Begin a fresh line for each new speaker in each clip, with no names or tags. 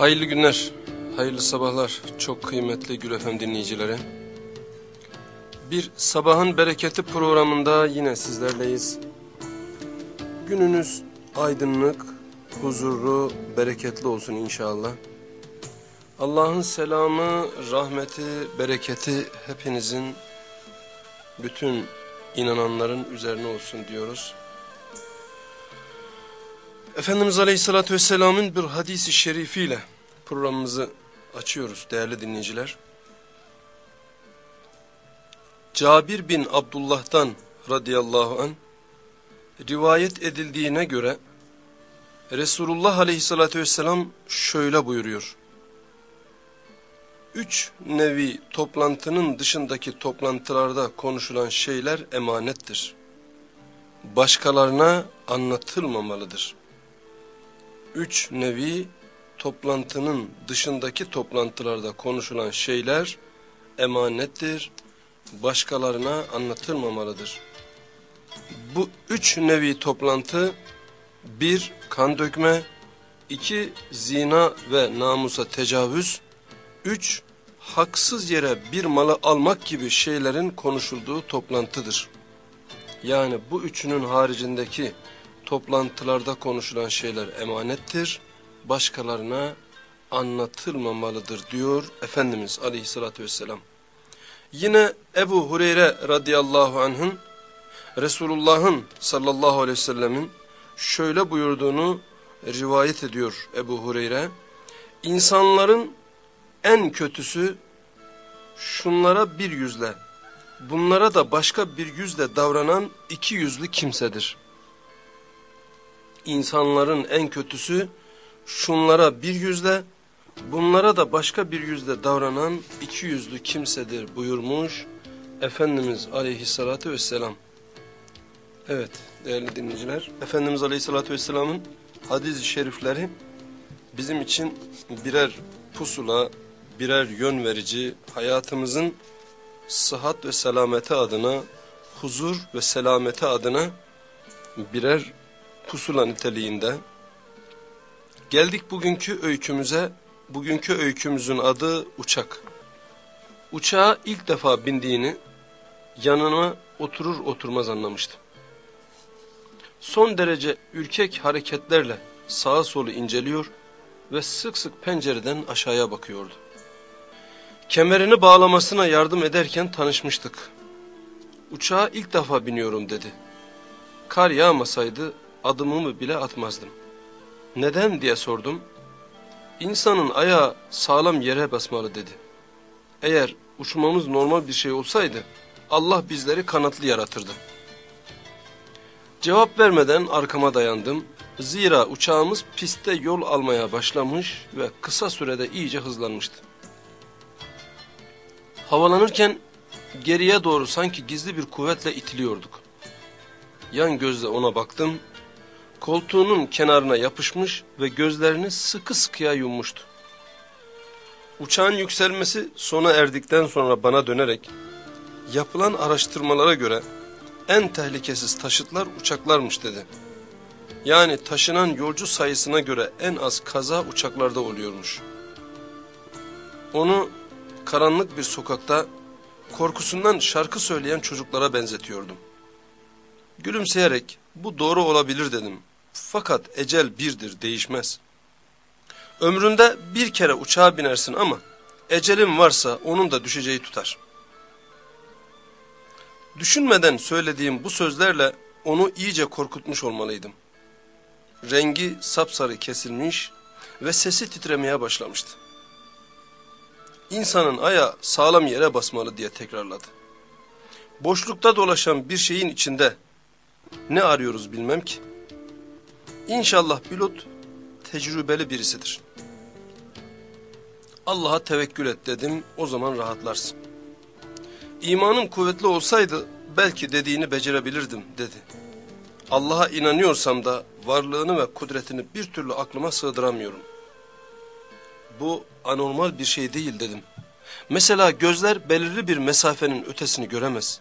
Hayırlı günler, hayırlı sabahlar çok kıymetli Gül Efem dinleyicileri. Bir sabahın bereketi programında yine sizlerleyiz. Gününüz aydınlık, huzurlu, bereketli olsun inşallah. Allah'ın selamı, rahmeti, bereketi hepinizin, bütün inananların üzerine olsun diyoruz. Efendimiz Aleyhisselatü Vesselam'ın bir hadisi şerifiyle programımızı açıyoruz değerli dinleyiciler. Cabir bin Abdullah'tan radıyallahu an rivayet edildiğine göre Resulullah Aleyhisselatü Vesselam şöyle buyuruyor. Üç nevi toplantının dışındaki toplantılarda konuşulan şeyler emanettir. Başkalarına anlatılmamalıdır üç nevi toplantının dışındaki toplantılarda konuşulan şeyler emanettir, başkalarına anlatılmamalıdır. Bu üç nevi toplantı, bir kan dökme, iki zina ve namusa tecavüz, üç haksız yere bir malı almak gibi şeylerin konuşulduğu toplantıdır. Yani bu üçünün haricindeki toplantılarda konuşulan şeyler emanettir, başkalarına anlatılmamalıdır diyor Efendimiz aleyhissalatü vesselam. Yine Ebu Hureyre radıyallahu anh'ın Resulullah'ın sallallahu aleyhi ve sellemin şöyle buyurduğunu rivayet ediyor Ebu Hureyre. İnsanların en kötüsü şunlara bir yüzle, bunlara da başka bir yüzle davranan iki yüzlü kimsedir insanların en kötüsü şunlara bir yüzle, bunlara da başka bir yüzle davranan iki yüzlü kimsedir buyurmuş Efendimiz aleyhissalatü vesselam. Evet değerli dinleyiciler, Efendimiz aleyhissalatü vesselamın hadis-i şerifleri bizim için birer pusula, birer yön verici, hayatımızın sıhhat ve selameti adına, huzur ve selameti adına birer pusula niteliğinde. Geldik bugünkü öykümüze. Bugünkü öykümüzün adı uçak. Uçağa ilk defa bindiğini yanına oturur oturmaz anlamıştım. Son derece ürkek hareketlerle sağa solu inceliyor ve sık sık pencereden aşağıya bakıyordu. Kemerini bağlamasına yardım ederken tanışmıştık. Uçağa ilk defa biniyorum dedi. Kar yağmasaydı adımımı bile atmazdım. Neden diye sordum. İnsanın ayağı sağlam yere basmalı dedi. Eğer uçmamız normal bir şey olsaydı Allah bizleri kanatlı yaratırdı. Cevap vermeden arkama dayandım. Zira uçağımız pistte yol almaya başlamış ve kısa sürede iyice hızlanmıştı. Havalanırken geriye doğru sanki gizli bir kuvvetle itiliyorduk. Yan gözle ona baktım koltuğunun kenarına yapışmış ve gözlerini sıkı sıkıya yummuştu. Uçağın yükselmesi sona erdikten sonra bana dönerek yapılan araştırmalara göre en tehlikesiz taşıtlar uçaklarmış dedi. Yani taşınan yolcu sayısına göre en az kaza uçaklarda oluyormuş. Onu karanlık bir sokakta korkusundan şarkı söyleyen çocuklara benzetiyordum. Gülümseyerek bu doğru olabilir dedim. Fakat ecel birdir değişmez. Ömründe bir kere uçağa binersin ama ecelin varsa onun da düşeceği tutar. Düşünmeden söylediğim bu sözlerle onu iyice korkutmuş olmalıydım. Rengi sapsarı kesilmiş ve sesi titremeye başlamıştı. İnsanın aya sağlam yere basmalı diye tekrarladı. Boşlukta dolaşan bir şeyin içinde ne arıyoruz bilmem ki. İnşallah pilot tecrübeli birisidir. Allah'a tevekkül et dedim o zaman rahatlarsın. İmanım kuvvetli olsaydı belki dediğini becerebilirdim dedi. Allah'a inanıyorsam da varlığını ve kudretini bir türlü aklıma sığdıramıyorum. Bu anormal bir şey değil dedim. Mesela gözler belirli bir mesafenin ötesini göremez.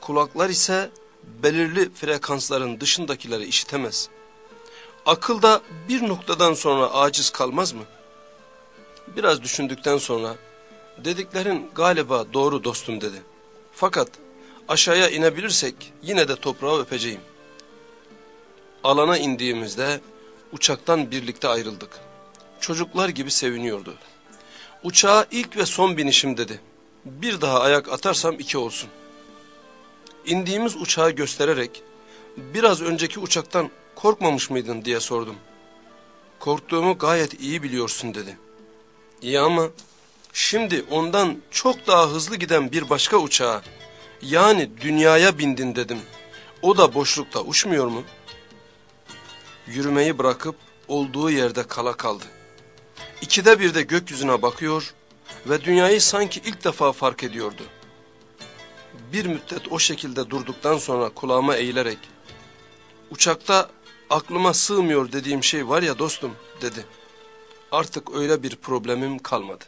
Kulaklar ise belirli frekansların dışındakileri işitemez. Akılda bir noktadan sonra aciz kalmaz mı? Biraz düşündükten sonra dediklerin galiba doğru dostum dedi. Fakat aşağıya inebilirsek yine de toprağı öpeceğim. Alana indiğimizde uçaktan birlikte ayrıldık. Çocuklar gibi seviniyordu. Uçağa ilk ve son binişim dedi. Bir daha ayak atarsam iki olsun. İndiğimiz uçağı göstererek biraz önceki uçaktan korkmamış mıydın diye sordum. Korktuğumu gayet iyi biliyorsun dedi. İyi ama şimdi ondan çok daha hızlı giden bir başka uçağa yani dünyaya bindin dedim. O da boşlukta uçmuyor mu? Yürümeyi bırakıp olduğu yerde kala kaldı. İkide bir de gökyüzüne bakıyor ve dünyayı sanki ilk defa fark ediyordu. Bir müddet o şekilde durduktan sonra kulağıma eğilerek uçakta aklıma sığmıyor dediğim şey var ya dostum dedi. Artık öyle bir problemim kalmadı.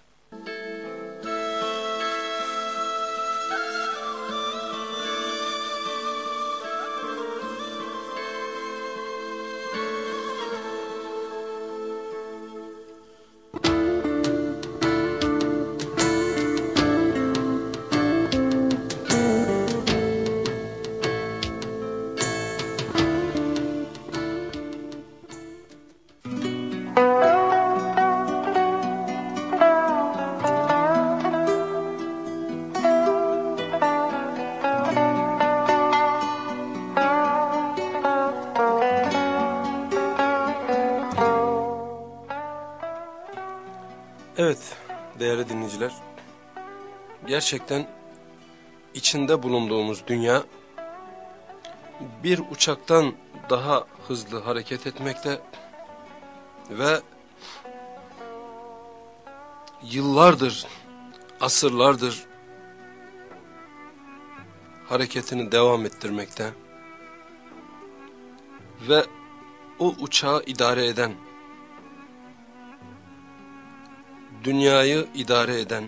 Gerçekten içinde bulunduğumuz dünya bir uçaktan daha hızlı hareket etmekte ve yıllardır, asırlardır hareketini devam ettirmekte ve o uçağı idare eden dünyayı idare eden,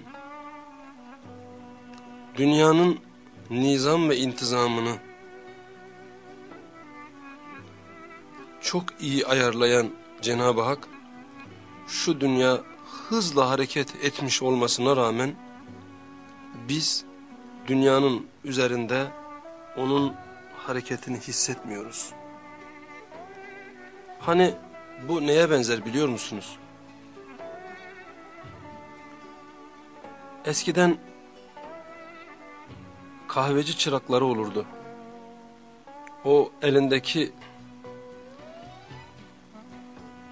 dünyanın nizam ve intizamını çok iyi ayarlayan Cenab-ı Hak, şu dünya hızla hareket etmiş olmasına rağmen, biz dünyanın üzerinde onun hareketini hissetmiyoruz. Hani bu neye benzer biliyor musunuz? Eskiden kahveci çırakları olurdu. O elindeki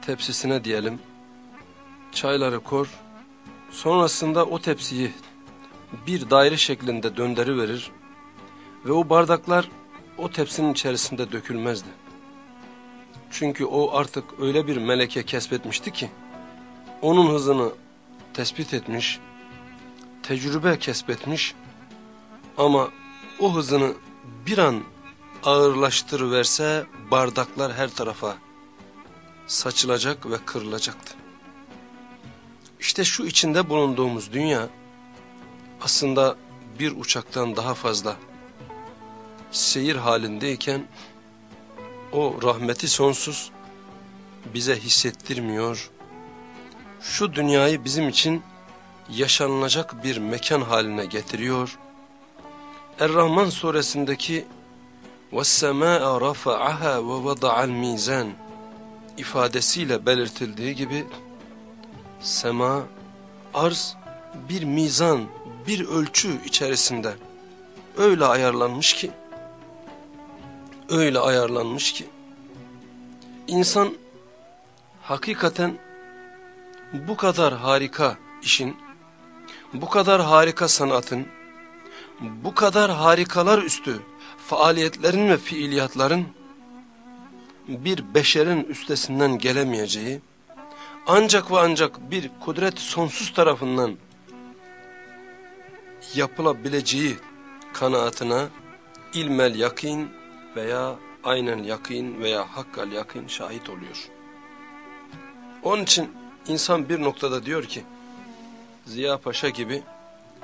tepsisine diyelim çayları kor. Sonrasında o tepsiyi bir daire şeklinde döndürü verir ve o bardaklar o tepsinin içerisinde dökülmezdi. Çünkü o artık öyle bir meleke kesbetmişti ki onun hızını tespit etmiş tecrübe kesbetmiş ama o hızını bir an ağırlaştırıverse bardaklar her tarafa saçılacak ve kırılacaktı. İşte şu içinde bulunduğumuz dünya aslında bir uçaktan daha fazla seyir halindeyken o rahmeti sonsuz bize hissettirmiyor. Şu dünyayı bizim için yaşanılacak bir mekan haline getiriyor. Er-Rahman suresindeki وَالسَّمَاءَ رَفَعَهَا وَوَضَعَ الْمِيزَانِ ifadesiyle belirtildiği gibi sema, arz bir mizan, bir ölçü içerisinde öyle ayarlanmış ki öyle ayarlanmış ki insan hakikaten bu kadar harika işin bu kadar harika sanatın, bu kadar harikalar üstü faaliyetlerin ve fiiliyatların bir beşerin üstesinden gelemeyeceği, ancak ve ancak bir kudret sonsuz tarafından yapılabileceği kanaatına ilmel yakin veya aynen yakin veya hakkal yakin şahit oluyor. Onun için insan bir noktada diyor ki, Ziya Paşa gibi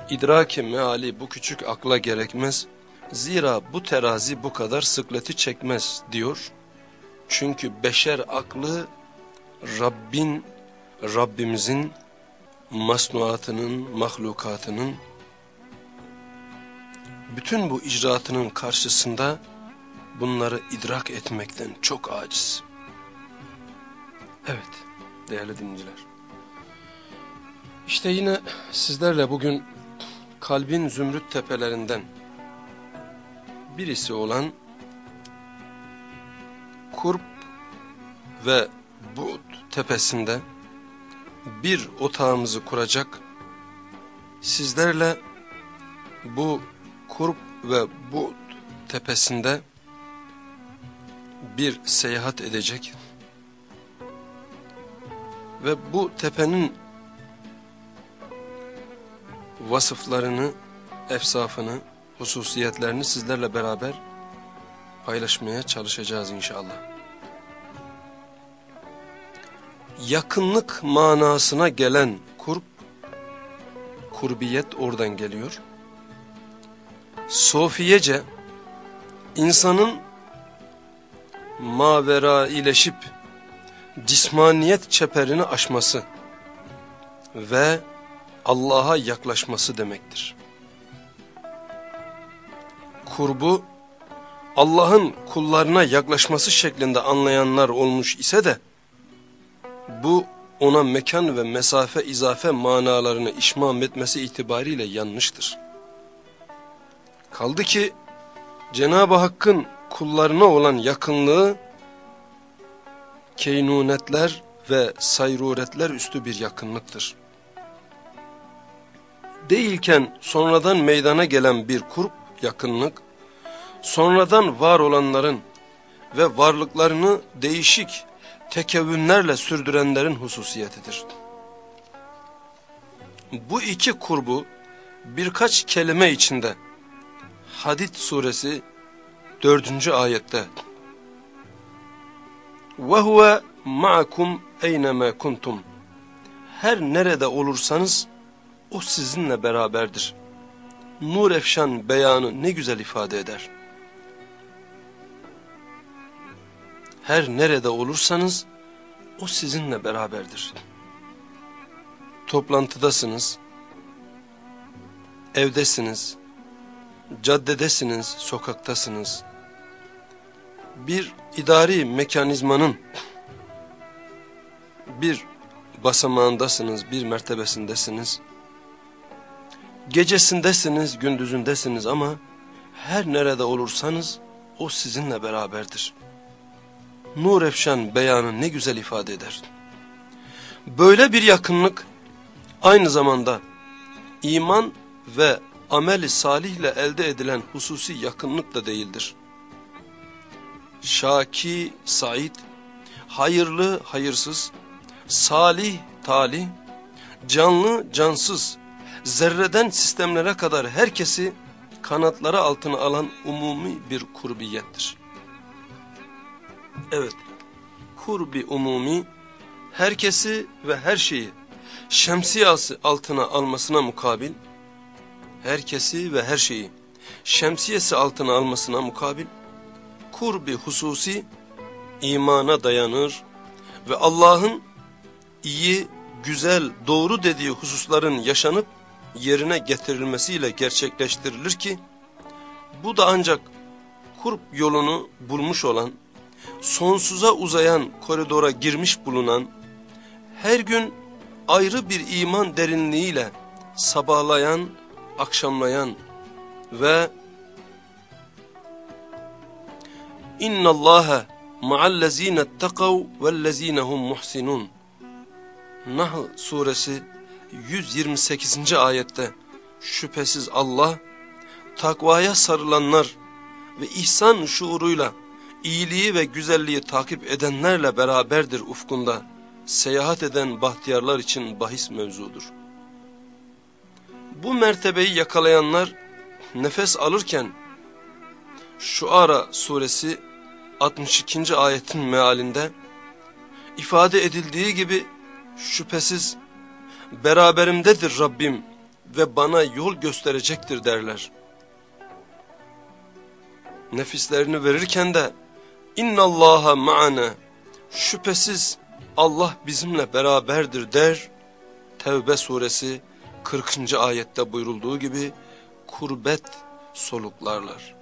idraki meali bu küçük akla gerekmez. Zira bu terazi bu kadar sıkleti çekmez diyor. Çünkü beşer aklı Rabbin, Rabbimizin masnuatının, mahlukatının bütün bu icraatının karşısında bunları idrak etmekten çok aciz. Evet değerli dinleyiciler. İşte yine sizlerle bugün kalbin zümrüt tepelerinden birisi olan Kurp ve Buğd tepesinde bir otağımızı kuracak, sizlerle bu Kurp ve Buğd tepesinde bir seyahat edecek ve bu tepenin vasıflarını, efsafını, hususiyetlerini sizlerle beraber paylaşmaya çalışacağız inşallah. Yakınlık manasına gelen kurb, kurbiyet oradan geliyor. Sofiyece insanın mavera ileşip cismaniyet çeperini aşması ve Allah'a yaklaşması demektir. Kurbu Allah'ın kullarına yaklaşması şeklinde anlayanlar olmuş ise de bu ona mekan ve mesafe izafe manalarını işmam etmesi itibariyle yanlıştır. Kaldı ki Cenab-ı Hakk'ın kullarına olan yakınlığı keynunetler ve sayruretler üstü bir yakınlıktır Değilken sonradan meydana gelen bir kurp yakınlık, sonradan var olanların ve varlıklarını değişik tekevünlerle sürdürenlerin hususiyetidir. Bu iki kurbu birkaç kelime içinde Hadid suresi 4. ayette وَهُوَ مَعَكُمْ اَيْنَمَا كُنْتُمْ Her nerede olursanız o sizinle beraberdir. Nur efşan beyanı ne güzel ifade eder. Her nerede olursanız o sizinle beraberdir. Toplantıdasınız, evdesiniz, caddedesiniz, sokaktasınız. Bir idari mekanizmanın bir basamağındasınız, bir mertebesindesiniz. Gecesindesiniz, gündüzündesiniz ama her nerede olursanız o sizinle beraberdir. Nur efşan beyanı ne güzel ifade eder. Böyle bir yakınlık aynı zamanda iman ve ameli salihle elde edilen hususi yakınlık da değildir. Şaki, Said, hayırlı, hayırsız, salih, talih, canlı, cansız, zerreden sistemlere kadar herkesi kanatları altına alan umumi bir kurbiyettir. Evet, kurbi umumi, herkesi ve her şeyi şemsiyası altına almasına mukabil, herkesi ve her şeyi şemsiyesi altına almasına mukabil, kurbi hususi imana dayanır ve Allah'ın iyi, güzel, doğru dediği hususların yaşanıp yerine getirilmesiyle gerçekleştirilir ki, bu da ancak kurp yolunu bulmuş olan, sonsuza uzayan koridora girmiş bulunan, her gün ayrı bir iman derinliğiyle sabahlayan, akşamlayan ve İnna Allaha ma'allezine takav vellezinehum muhsinun. Nahl suresi 128. ayette şüphesiz Allah takvaya sarılanlar ve ihsan şuuruyla iyiliği ve güzelliği takip edenlerle beraberdir ufkunda seyahat eden bahtiyarlar için bahis mevzudur. Bu mertebeyi yakalayanlar nefes alırken Şuara suresi 62. ayetin mealinde ifade edildiği gibi şüphesiz beraberimdedir Rabbim ve bana yol gösterecektir derler. Nefislerini verirken de innallaha ma'ana şüphesiz Allah bizimle beraberdir der Tevbe suresi 40. ayette buyurulduğu gibi kurbet soluklarlar.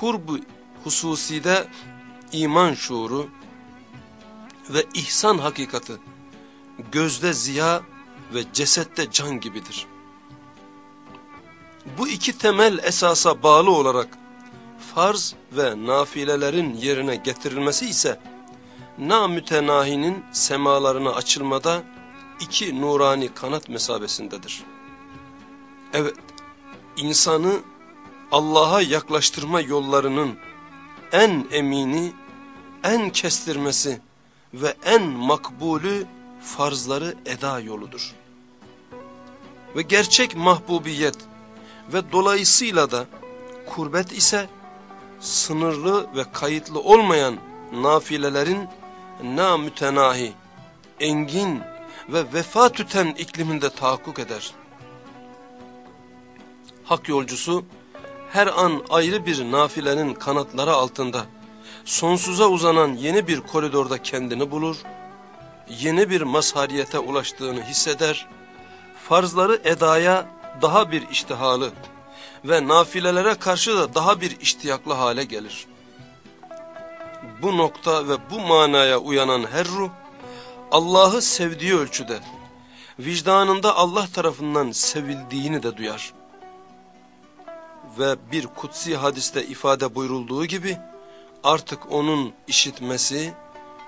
Kurbu hususide iman şuuru ve ihsan hakikati gözde ziya ve cesette can gibidir. Bu iki temel esasa bağlı olarak farz ve nafilelerin yerine getirilmesi ise namütenahinin semalarına açılmada iki nurani kanat mesabesindedir. Evet, insanı Allah'a yaklaştırma yollarının en emini, en kestirmesi ve en makbulü farzları eda yoludur. Ve gerçek mahbubiyet ve dolayısıyla da kurbet ise sınırlı ve kayıtlı olmayan nafilelerin namütenahi, engin ve vefa tüten ikliminde tahakkuk eder. Hak yolcusu her an ayrı bir nafilenin kanatları altında sonsuza uzanan yeni bir koridorda kendini bulur, yeni bir mazhariyete ulaştığını hisseder, farzları edaya daha bir iştihalı ve nafilelere karşı da daha bir iştiyaklı hale gelir. Bu nokta ve bu manaya uyanan her ruh, Allah'ı sevdiği ölçüde, vicdanında Allah tarafından sevildiğini de duyar. Ve bir kutsi hadiste ifade buyurulduğu gibi, artık onun işitmesi,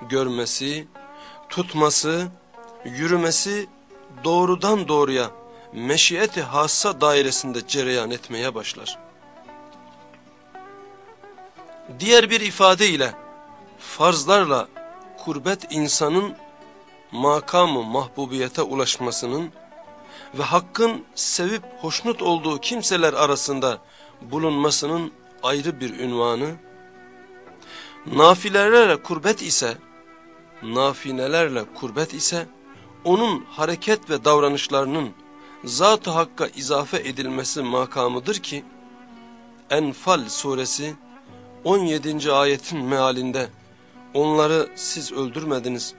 görmesi, tutması, yürümesi doğrudan doğruya meşiyeti hassa dairesinde cereyan etmeye başlar. Diğer bir ifadeyle farzlarla kurbet insanın makamı mahbubiyete ulaşmasının ve hakkın sevip hoşnut olduğu kimseler arasında bulunmasının ayrı bir ünvanı, nafilelerle kurbet ise, nafinelerle kurbet ise, onun hareket ve davranışlarının Zat-ı Hakk'a izafe edilmesi makamıdır ki, Enfal suresi 17. ayetin mealinde, onları siz öldürmediniz,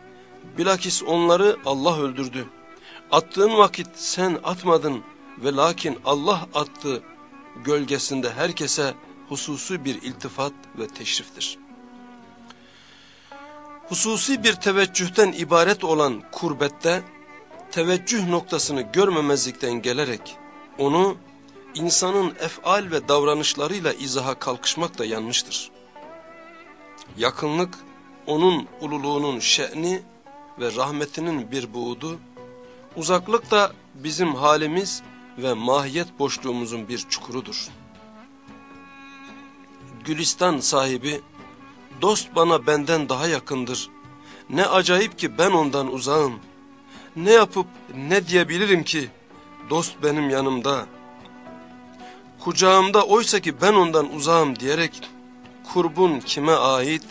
bilakis onları Allah öldürdü. Attığın vakit sen atmadın ve lakin Allah attı gölgesinde herkese hususi bir iltifat ve teşriftir. Hususi bir teveccühten ibaret olan kurbette, teveccüh noktasını görmemezlikten gelerek onu insanın efal ve davranışlarıyla izaha kalkışmak da yanlıştır. Yakınlık onun ululuğunun şe'ni ve rahmetinin bir buğdu, uzaklık da bizim halimiz ve mahiyet boşluğumuzun bir çukurudur. Gülistan sahibi, dost bana benden daha yakındır, ne acayip ki ben ondan uzağım, ne yapıp ne diyebilirim ki dost benim yanımda. Kucağımda oysa ki ben ondan uzağım diyerek kurbun kime ait,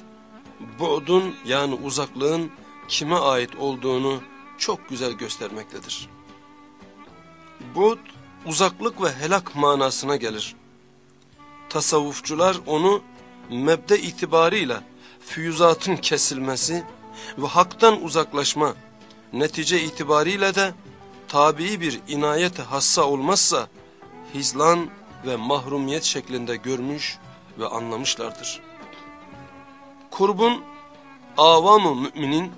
bu'dun yani uzaklığın kime ait olduğunu çok güzel göstermektedir. Bu'd uzaklık ve helak manasına gelir. Tasavvufçular onu mebde itibarıyla füyüzatın kesilmesi ve haktan uzaklaşma netice itibariyle de tabii bir inayet hassa olmazsa hizlan ve mahrumiyet şeklinde görmüş ve anlamışlardır. Kurbun avamı müminin,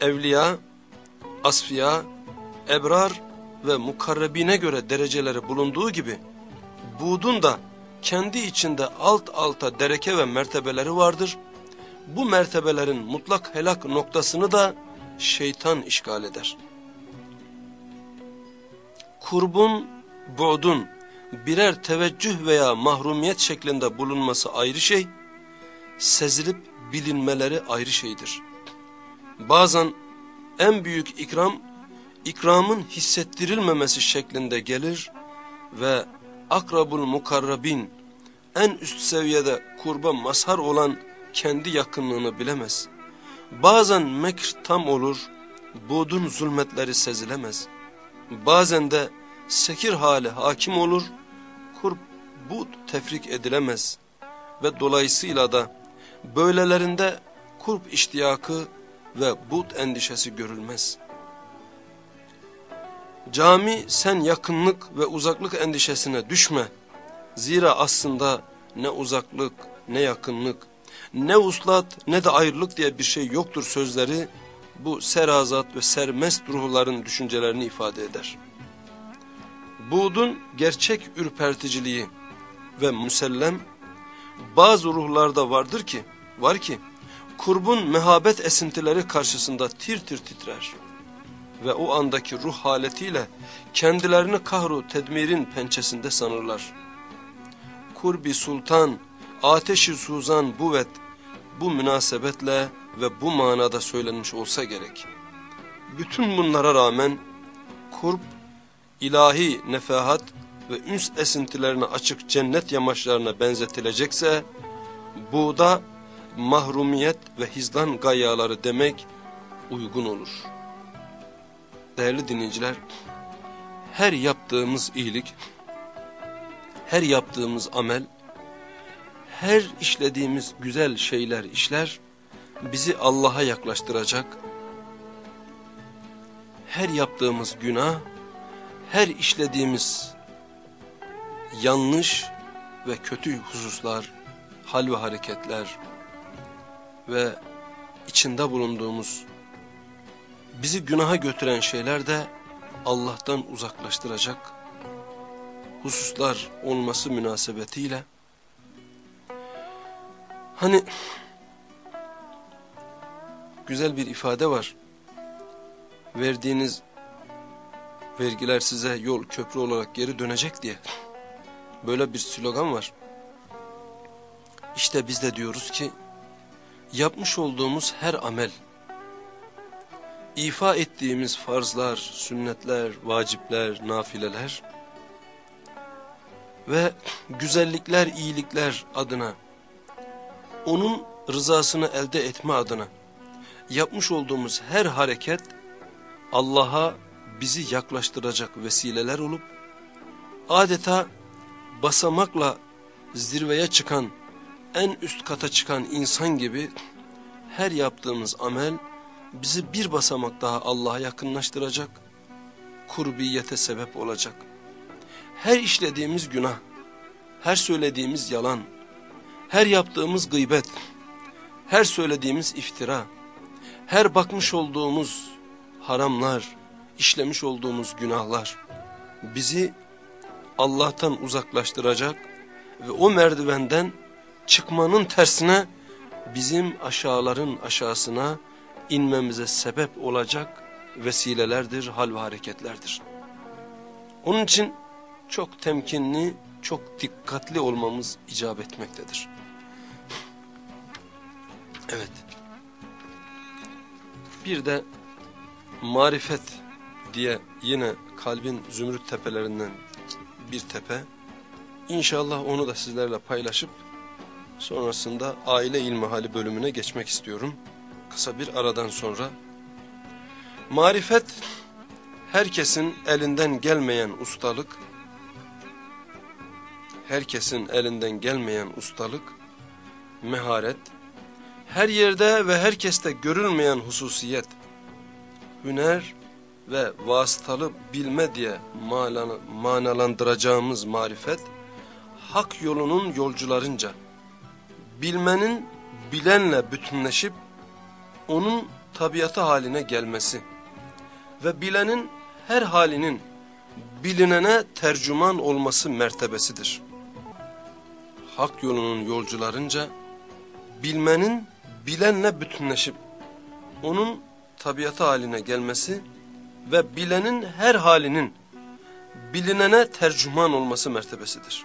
evliya, asfiya, ebrar ve mukarrebine göre dereceleri bulunduğu gibi, budun da kendi içinde alt alta dereke ve mertebeleri vardır. Bu mertebelerin mutlak helak noktasını da şeytan işgal eder. Kurbun, bu'dun birer teveccüh veya mahrumiyet şeklinde bulunması ayrı şey, sezilip bilinmeleri ayrı şeydir. Bazen en büyük ikram, ikramın hissettirilmemesi şeklinde gelir ve akrabul mukarrabin, en üst seviyede kurba mazhar olan kendi yakınlığını bilemez. Bazen mekr tam olur, budun zulmetleri sezilemez. Bazen de sekir hali hakim olur, kurb bud tefrik edilemez. Ve dolayısıyla da böylelerinde kurb iştiyakı ve bud endişesi görülmez. Cami sen yakınlık ve uzaklık endişesine düşme. Zira aslında ne uzaklık ne yakınlık ne uslat ne de ayrılık diye bir şey yoktur sözleri bu serazat ve sermest ruhların düşüncelerini ifade eder. Buğdun gerçek ürperticiliği ve musellem bazı ruhlarda vardır ki, var ki kurbun mehabet esintileri karşısında tir tir titrer. Ve o andaki ruh haletiyle kendilerini kahru tedmirin pençesinde sanırlar. Kurbi sultan, ateşi suzan buvet, bu münasebetle ve bu manada söylenmiş olsa gerek. Bütün bunlara rağmen kurb, ilahi nefahat ve üns esintilerine açık cennet yamaçlarına benzetilecekse, buğda mahrumiyet ve hizdan gayaları demek uygun olur. Değerli dinleyiciler, her yaptığımız iyilik, her yaptığımız amel, her işlediğimiz güzel şeyler, işler bizi Allah'a yaklaştıracak. Her yaptığımız günah, her işlediğimiz yanlış ve kötü hususlar, hal ve hareketler ve içinde bulunduğumuz bizi günaha götüren şeyler de Allah'tan uzaklaştıracak hususlar olması münasebetiyle hani güzel bir ifade var. Verdiğiniz vergiler size yol köprü olarak geri dönecek diye. Böyle bir slogan var. İşte biz de diyoruz ki yapmış olduğumuz her amel, ifa ettiğimiz farzlar, sünnetler, vacipler, nafileler ve güzellikler, iyilikler adına, onun rızasını elde etme adına yapmış olduğumuz her hareket Allah'a bizi yaklaştıracak vesileler olup adeta basamakla zirveye çıkan en üst kata çıkan insan gibi her yaptığımız amel bizi bir basamak daha Allah'a yakınlaştıracak, kurbiyete sebep olacak. Her işlediğimiz günah, her söylediğimiz yalan, her yaptığımız gıybet, her söylediğimiz iftira, her bakmış olduğumuz haramlar, işlemiş olduğumuz günahlar bizi Allah'tan uzaklaştıracak ve o merdivenden çıkmanın tersine bizim aşağıların aşağısına inmemize sebep olacak vesilelerdir, hal ve hareketlerdir. Onun için çok temkinli, çok dikkatli olmamız icap etmektedir. Evet. Bir de marifet diye yine kalbin zümrüt tepelerinden bir tepe. İnşallah onu da sizlerle paylaşıp sonrasında aile ilmihali bölümüne geçmek istiyorum. Kısa bir aradan sonra. Marifet herkesin elinden gelmeyen ustalık, herkesin elinden gelmeyen ustalık, meharet, her yerde ve herkeste görülmeyen hususiyet, hüner ve vasıtalı bilme diye manalandıracağımız marifet, hak yolunun yolcularınca, bilmenin bilenle bütünleşip, onun tabiatı haline gelmesi ve bilenin her halinin bilinene tercüman olması mertebesidir. Hak yolunun yolcularınca, bilmenin bilenle bütünleşip, onun tabiatı haline gelmesi ve bilenin her halinin bilinene tercüman olması mertebesidir.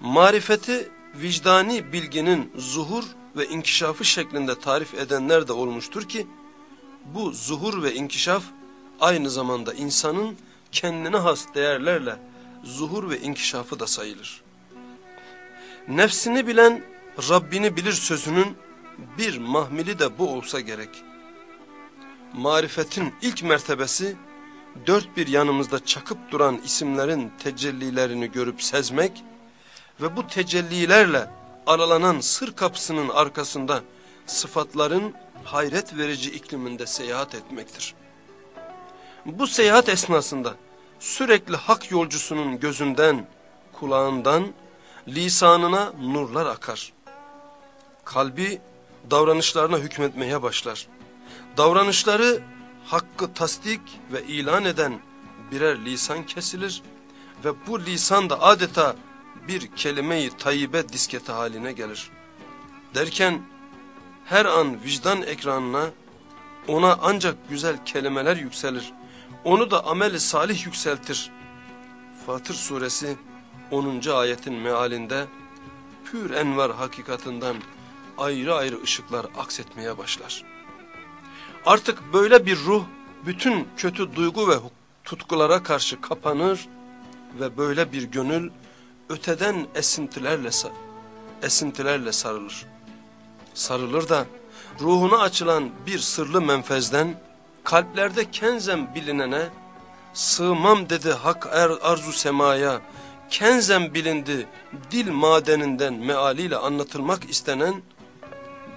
Marifeti vicdani bilginin zuhur ve inkişafı şeklinde tarif edenler de olmuştur ki, bu zuhur ve inkişaf aynı zamanda insanın kendine has değerlerle zuhur ve inkişafı da sayılır. Nefsini bilen Rabbini bilir sözünün bir mahmili de bu olsa gerek marifetin ilk mertebesi dört bir yanımızda çakıp duran isimlerin tecellilerini görüp sezmek ve bu tecellilerle aralanan sır kapısının arkasında sıfatların hayret verici ikliminde seyahat etmektir. Bu seyahat esnasında sürekli hak yolcusunun gözünden, kulağından, lisanına nurlar akar. Kalbi davranışlarına hükmetmeye başlar. Davranışları hakkı tasdik ve ilan eden birer lisan kesilir ve bu lisan da adeta bir kelime-i tayyibe disketi haline gelir. Derken her an vicdan ekranına ona ancak güzel kelimeler yükselir. Onu da ameli salih yükseltir. Fatır suresi 10. ayetin mealinde pür enver hakikatinden ayrı ayrı ışıklar aksetmeye başlar. Artık böyle bir ruh bütün kötü duygu ve tutkulara karşı kapanır ve böyle bir gönül öteden esintilerle, esintilerle sarılır. Sarılır da ruhuna açılan bir sırlı menfezden kalplerde kenzen bilinene sığmam dedi hak er arzu semaya kenzen bilindi dil madeninden mealiyle anlatılmak istenen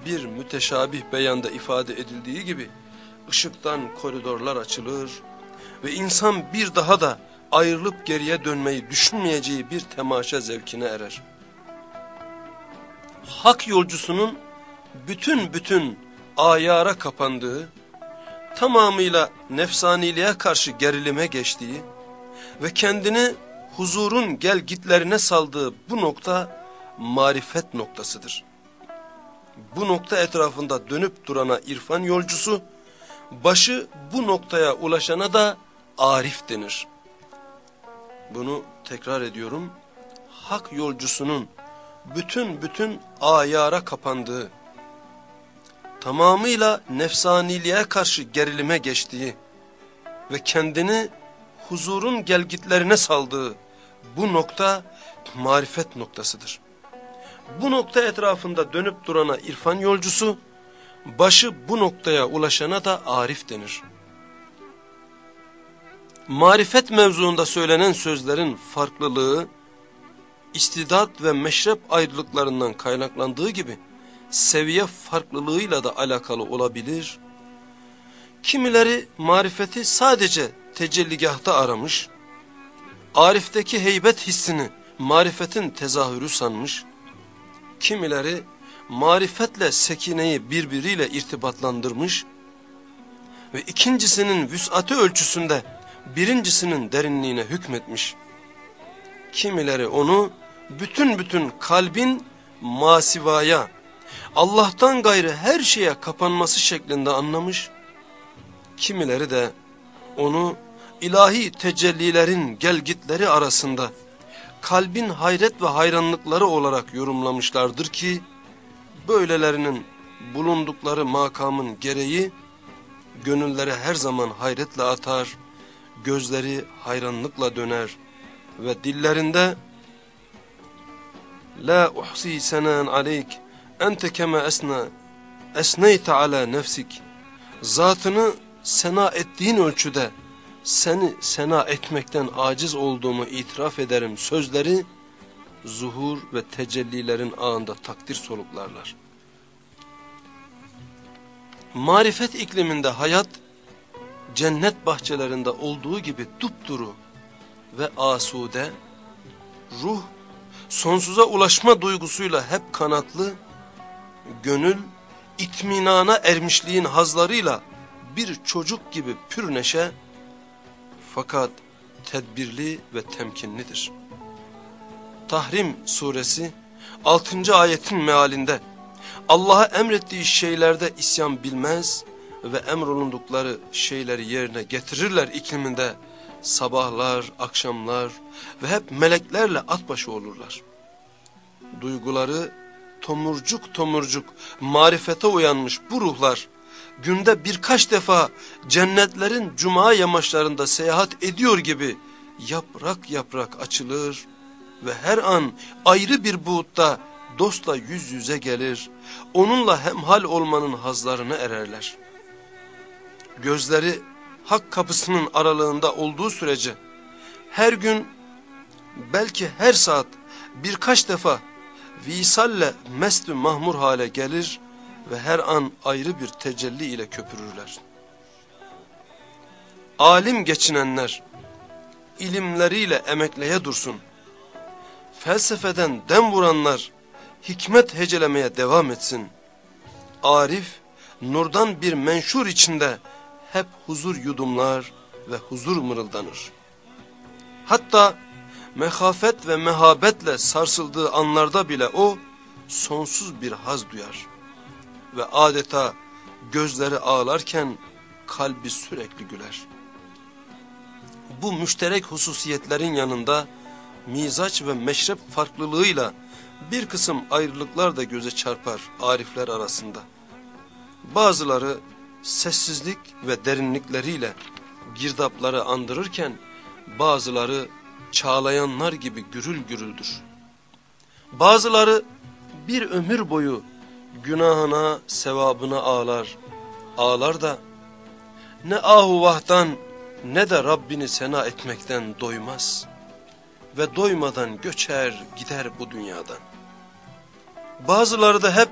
bir müteşabih beyanda ifade edildiği gibi ışıktan koridorlar açılır ve insan bir daha da ayrılıp geriye dönmeyi düşünmeyeceği bir temaşa zevkine erer. Hak yolcusunun bütün bütün ayara kapandığı, tamamıyla nefsaniliğe karşı gerilime geçtiği ve kendini huzurun gelgitlerine saldığı bu nokta marifet noktasıdır. Bu nokta etrafında dönüp durana irfan yolcusu, başı bu noktaya ulaşana da arif denir. Bunu tekrar ediyorum. Hak yolcusunun bütün bütün ayara kapandığı, tamamıyla nefsaniliğe karşı gerilime geçtiği ve kendini huzurun gelgitlerine saldığı bu nokta marifet noktasıdır. Bu nokta etrafında dönüp durana irfan yolcusu, başı bu noktaya ulaşana da arif denir. Marifet mevzuunda söylenen sözlerin farklılığı, istidat ve meşrep ayrılıklarından kaynaklandığı gibi, seviye farklılığıyla da alakalı olabilir. Kimileri marifeti sadece tecelligahta aramış, Arif'teki heybet hissini marifetin tezahürü sanmış, kimileri marifetle sekineyi birbiriyle irtibatlandırmış ve ikincisinin vüsatı ölçüsünde birincisinin derinliğine hükmetmiş. Kimileri onu bütün bütün kalbin masivaya, Allah'tan gayrı her şeye kapanması şeklinde anlamış. Kimileri de onu ilahi tecellilerin gelgitleri arasında kalbin hayret ve hayranlıkları olarak yorumlamışlardır ki, böylelerinin bulundukları makamın gereği, gönüllere her zaman hayretle atar, gözleri hayranlıkla döner ve dillerinde La uhsi senan aleyk ente kema esna esneyte ala nefsik zatını sena ettiğin ölçüde seni sena etmekten aciz olduğumu itiraf ederim sözleri zuhur ve tecellilerin ağında takdir soluklarlar. Marifet ikliminde hayat cennet bahçelerinde olduğu gibi dupduru ve asude, ruh sonsuza ulaşma duygusuyla hep kanatlı, gönül itminana ermişliğin hazlarıyla bir çocuk gibi pür neşe, fakat tedbirli ve temkinlidir. Tahrim suresi 6. ayetin mealinde Allah'a emrettiği şeylerde isyan bilmez ve emrolundukları şeyleri yerine getirirler ikliminde sabahlar, akşamlar ve hep meleklerle at başı olurlar. Duyguları tomurcuk tomurcuk marifete uyanmış bu ruhlar günde birkaç defa cennetlerin cuma yamaçlarında seyahat ediyor gibi yaprak yaprak açılır ve her an ayrı bir buğutta dostla yüz yüze gelir, onunla hemhal olmanın hazlarına ererler. Gözleri hak kapısının aralığında olduğu sürece her gün belki her saat birkaç defa visalle mestü mahmur hale gelir ve her an ayrı bir tecelli ile köpürürler. alim geçinenler ilimleriyle emekleye dursun. Felsefeden dem vuranlar hikmet hecelemeye devam etsin. Arif nurdan bir menşur içinde hep huzur yudumlar ve huzur mırıldanır. Hatta mehafet ve mehabetle sarsıldığı anlarda bile o sonsuz bir haz duyar. Ve adeta gözleri ağlarken kalbi sürekli güler. Bu müşterek hususiyetlerin yanında mizaç ve meşrep farklılığıyla bir kısım ayrılıklar da göze çarpar arifler arasında. Bazıları sessizlik ve derinlikleriyle girdapları andırırken bazıları çağlayanlar gibi gürül gürüldür. Bazıları bir ömür boyu günahına, sevabına ağlar, ağlar da ne ahuvahtan ne de Rabbini sena etmekten doymaz ve doymadan göçer gider bu dünyadan. Bazıları da hep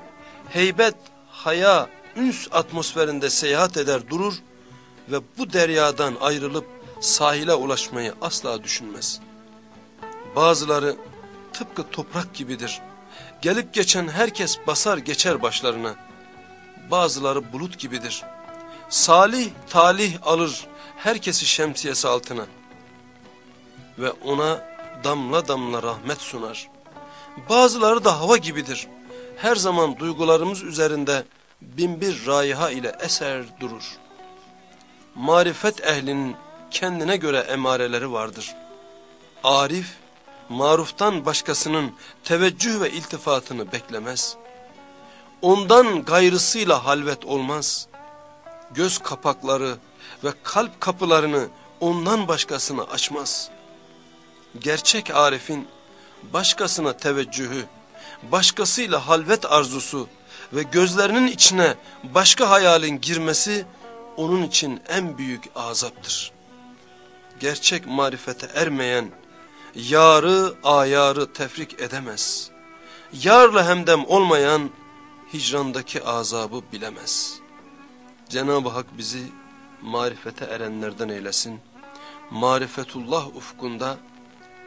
heybet, haya, üns atmosferinde seyahat eder durur ve bu deryadan ayrılıp sahile ulaşmayı asla düşünmez. Bazıları tıpkı toprak gibidir. Gelip geçen herkes basar geçer başlarına. Bazıları bulut gibidir. Salih talih alır herkesi şemsiyesi altına. Ve ona damla damla rahmet sunar. Bazıları da hava gibidir. Her zaman duygularımız üzerinde binbir raiha ile eser durur. Marifet ehlinin kendine göre emareleri vardır. Arif, maruftan başkasının teveccüh ve iltifatını beklemez. Ondan gayrısıyla halvet olmaz. Göz kapakları ve kalp kapılarını ondan başkasına açmaz. Gerçek arifin başkasına teveccühü, başkasıyla halvet arzusu ve gözlerinin içine başka hayalin girmesi onun için en büyük azaptır. Gerçek marifete ermeyen, yarı ayarı tefrik edemez. Yarla hemdem olmayan, hicrandaki azabı bilemez. Cenab-ı Hak bizi marifete erenlerden eylesin. Marifetullah ufkunda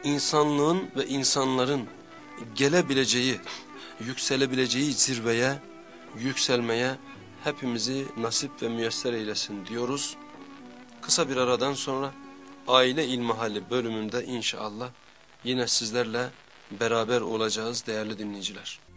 insanlığın ve insanların gelebileceği, yükselebileceği zirveye, yükselmeye hepimizi nasip ve müyesser eylesin diyoruz. Kısa bir aradan sonra aile ilmihali bölümünde inşallah yine sizlerle beraber olacağız değerli dinleyiciler.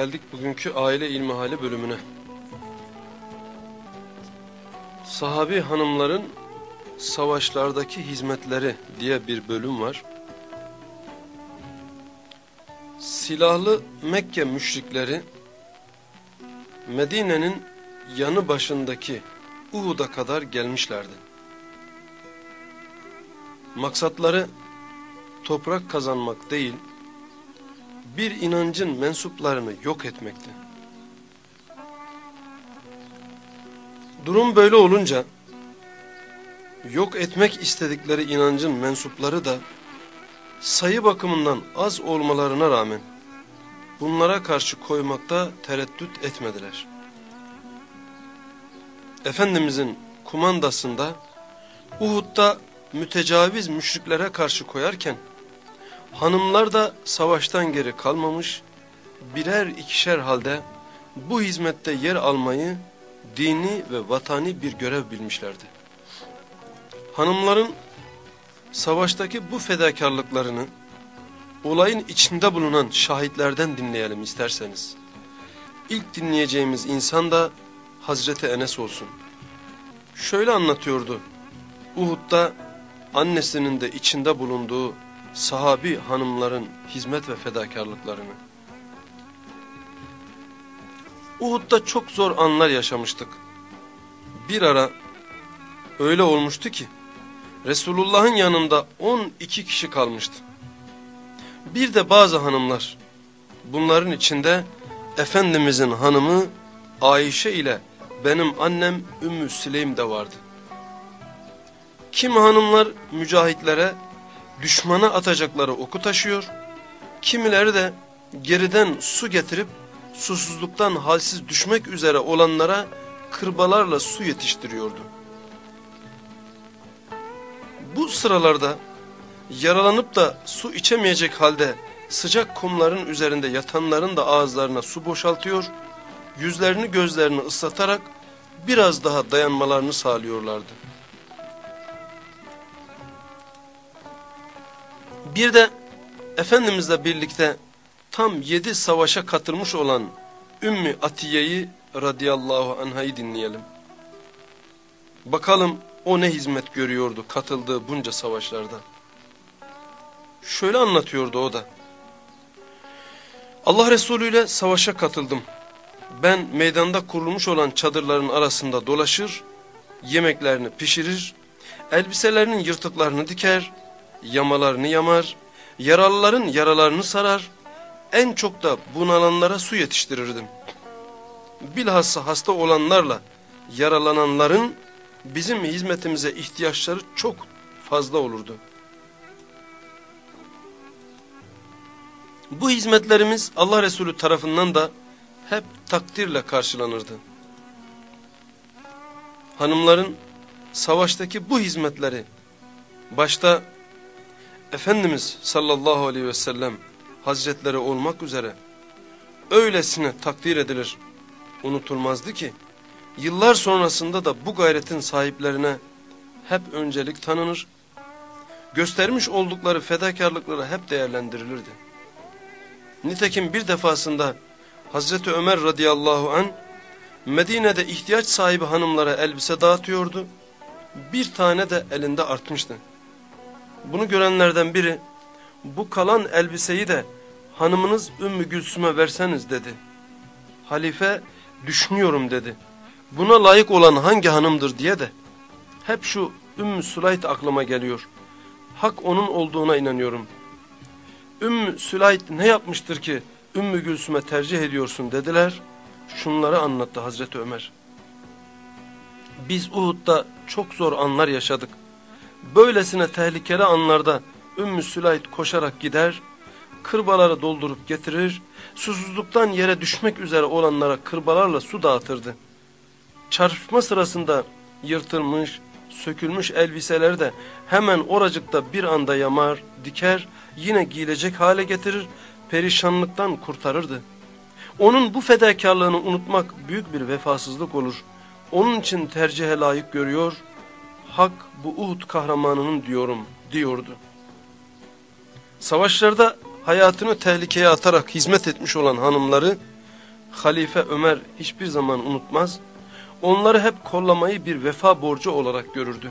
Geldik bugünkü aile ilmihali bölümüne. Sahabi hanımların savaşlardaki hizmetleri diye bir bölüm var. Silahlı Mekke müşrikleri Medine'nin yanı başındaki Uhud'a kadar gelmişlerdi. Maksatları toprak kazanmak değil, bir inancın mensuplarını yok etmekti. Durum böyle olunca yok etmek istedikleri inancın mensupları da sayı bakımından az olmalarına rağmen bunlara karşı koymakta tereddüt etmediler. Efendimizin kumandasında Uhud'da mütecaviz müşriklere karşı koyarken Hanımlar da savaştan geri kalmamış, birer ikişer halde bu hizmette yer almayı dini ve vatani bir görev bilmişlerdi. Hanımların savaştaki bu fedakarlıklarını olayın içinde bulunan şahitlerden dinleyelim isterseniz. İlk dinleyeceğimiz insan da Hazreti Enes olsun. şöyle anlatıyordu. Uhud'da annesinin de içinde bulunduğu sahabi hanımların hizmet ve fedakarlıklarını. Uhud'da çok zor anlar yaşamıştık. Bir ara öyle olmuştu ki Resulullah'ın yanında 12 kişi kalmıştı. Bir de bazı hanımlar bunların içinde Efendimizin hanımı Ayşe ile benim annem Ümmü Süleym de vardı. Kim hanımlar mücahitlere düşmana atacakları oku taşıyor, kimileri de geriden su getirip susuzluktan halsiz düşmek üzere olanlara kırbalarla su yetiştiriyordu. Bu sıralarda yaralanıp da su içemeyecek halde sıcak kumların üzerinde yatanların da ağızlarına su boşaltıyor, yüzlerini gözlerini ıslatarak biraz daha dayanmalarını sağlıyorlardı. Bir de Efendimizle birlikte tam yedi savaşa katılmış olan Ümmü Atiye'yi radıyallahu anhayı dinleyelim. Bakalım o ne hizmet görüyordu katıldığı bunca savaşlarda. Şöyle anlatıyordu o da. Allah Resulü ile savaşa katıldım. Ben meydanda kurulmuş olan çadırların arasında dolaşır, yemeklerini pişirir, elbiselerinin yırtıklarını diker, yamalarını yamar, yaralıların yaralarını sarar, en çok da bunalanlara su yetiştirirdim. Bilhassa hasta olanlarla yaralananların bizim hizmetimize ihtiyaçları çok fazla olurdu. Bu hizmetlerimiz Allah Resulü tarafından da hep takdirle karşılanırdı. Hanımların savaştaki bu hizmetleri başta Efendimiz sallallahu aleyhi ve sellem hazretleri olmak üzere öylesine takdir edilir, unutulmazdı ki yıllar sonrasında da bu gayretin sahiplerine hep öncelik tanınır, göstermiş oldukları fedakarlıkları hep değerlendirilirdi. Nitekim bir defasında Hazreti Ömer radıyallahu an Medine'de ihtiyaç sahibi hanımlara elbise dağıtıyordu. Bir tane de elinde artmıştı. Bunu görenlerden biri bu kalan elbiseyi de hanımınız Ümmü Gülsüm'e verseniz dedi. Halife düşünüyorum dedi. Buna layık olan hangi hanımdır diye de hep şu Ümmü Sülayt aklıma geliyor. Hak onun olduğuna inanıyorum. Ümmü Sülayt ne yapmıştır ki Ümmü Gülsüm'e tercih ediyorsun dediler. Şunları anlattı Hazreti Ömer. Biz Uhud'da çok zor anlar yaşadık. Böylesine tehlikeli anlarda Ümmü Sülayt koşarak gider, kırbaları doldurup getirir, susuzluktan yere düşmek üzere olanlara kırbalarla su dağıtırdı. Çarpışma sırasında yırtılmış, sökülmüş elbiseleri de hemen oracıkta bir anda yamar, diker, yine giyilecek hale getirir, perişanlıktan kurtarırdı. Onun bu fedakarlığını unutmak büyük bir vefasızlık olur. Onun için tercihe layık görüyor, hak bu Uhud kahramanının diyorum, diyordu. Savaşlarda hayatını tehlikeye atarak hizmet etmiş olan hanımları, Halife Ömer hiçbir zaman unutmaz, onları hep kollamayı bir vefa borcu olarak görürdü.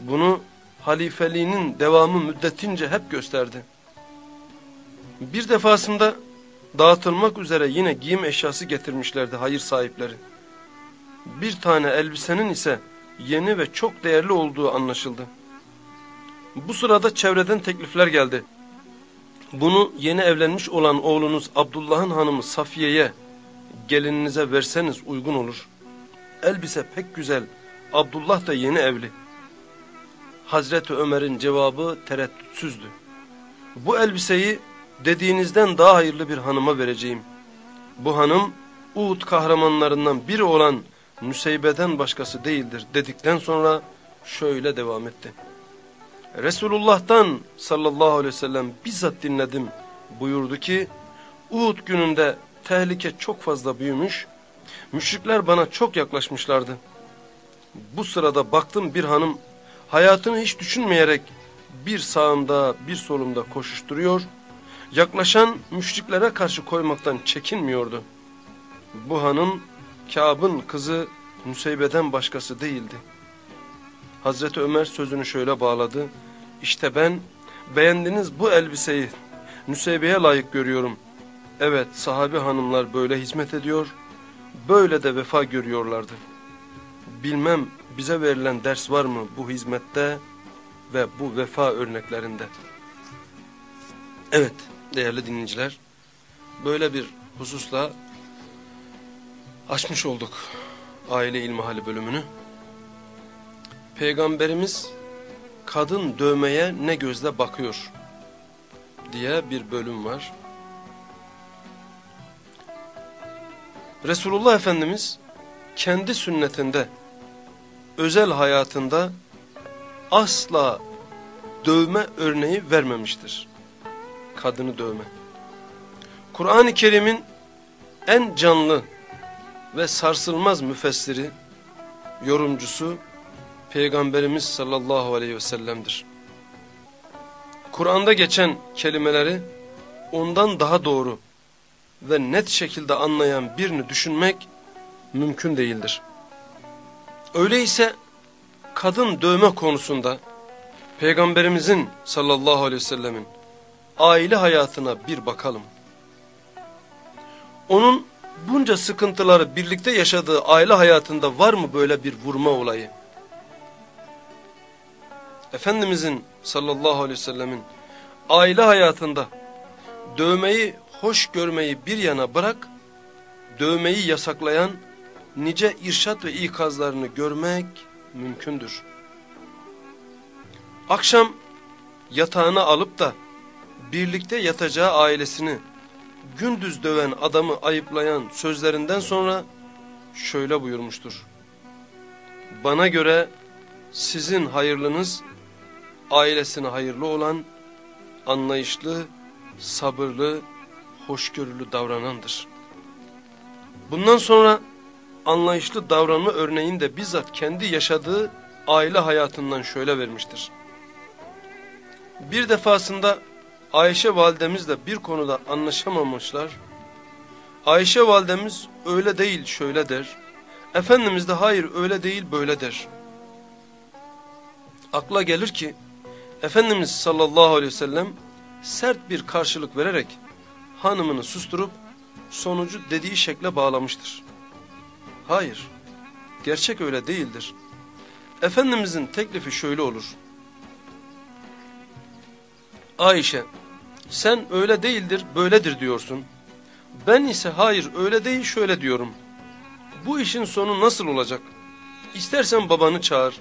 Bunu halifeliğinin devamı müddetince hep gösterdi. Bir defasında dağıtılmak üzere yine giyim eşyası getirmişlerdi hayır sahipleri. Bir tane elbisenin ise yeni ve çok değerli olduğu anlaşıldı. Bu sırada çevreden teklifler geldi. Bunu yeni evlenmiş olan oğlunuz Abdullah'ın hanımı Safiye'ye gelininize verseniz uygun olur. Elbise pek güzel, Abdullah da yeni evli. Hazreti Ömer'in cevabı tereddütsüzdü. Bu elbiseyi dediğinizden daha hayırlı bir hanıma vereceğim. Bu hanım Uhud kahramanlarından biri olan Nüseybe'den başkası değildir dedikten sonra şöyle devam etti. Resulullah'tan sallallahu aleyhi ve sellem bizzat dinledim buyurdu ki Uhud gününde tehlike çok fazla büyümüş, müşrikler bana çok yaklaşmışlardı. Bu sırada baktım bir hanım hayatını hiç düşünmeyerek bir sağımda bir solumda koşuşturuyor, yaklaşan müşriklere karşı koymaktan çekinmiyordu. Bu hanım Kâb'ın kızı Nüseybe'den başkası değildi. Hazreti Ömer sözünü şöyle bağladı. İşte ben beğendiniz bu elbiseyi Nüseybe'ye layık görüyorum. Evet sahabi hanımlar böyle hizmet ediyor, böyle de vefa görüyorlardı. Bilmem bize verilen ders var mı bu hizmette ve bu vefa örneklerinde? Evet değerli dinleyiciler, böyle bir hususla açmış olduk aile ilmihali bölümünü. Peygamberimiz kadın dövmeye ne gözle bakıyor diye bir bölüm var. Resulullah Efendimiz kendi sünnetinde, özel hayatında asla dövme örneği vermemiştir. Kadını dövme. Kur'an-ı Kerim'in en canlı ve sarsılmaz müfessiri, yorumcusu Peygamberimiz sallallahu aleyhi ve sellem'dir. Kur'an'da geçen kelimeleri ondan daha doğru ve net şekilde anlayan birini düşünmek mümkün değildir. Öyleyse kadın dövme konusunda Peygamberimizin sallallahu aleyhi ve sellemin aile hayatına bir bakalım. Onun bunca sıkıntıları birlikte yaşadığı aile hayatında var mı böyle bir vurma olayı? Efendimizin sallallahu aleyhi ve sellemin aile hayatında dövmeyi hoş görmeyi bir yana bırak, dövmeyi yasaklayan nice irşat ve ikazlarını görmek mümkündür. Akşam yatağına alıp da birlikte yatacağı ailesini gündüz döven adamı ayıplayan sözlerinden sonra şöyle buyurmuştur. Bana göre sizin hayırlınız ailesine hayırlı olan, anlayışlı, sabırlı, hoşgörülü davranandır. Bundan sonra anlayışlı davranma örneğini de bizzat kendi yaşadığı aile hayatından şöyle vermiştir. Bir defasında Ayşe validemizle bir konuda anlaşamamışlar. Ayşe validemiz öyle değil şöyle der. Efendimiz de hayır öyle değil böyle der. Akla gelir ki Efendimiz sallallahu aleyhi ve sellem sert bir karşılık vererek hanımını susturup sonucu dediği şekle bağlamıştır. Hayır, gerçek öyle değildir. Efendimizin teklifi şöyle olur. Ayşe, sen öyle değildir, böyledir diyorsun. Ben ise hayır öyle değil şöyle diyorum. Bu işin sonu nasıl olacak? İstersen babanı çağır,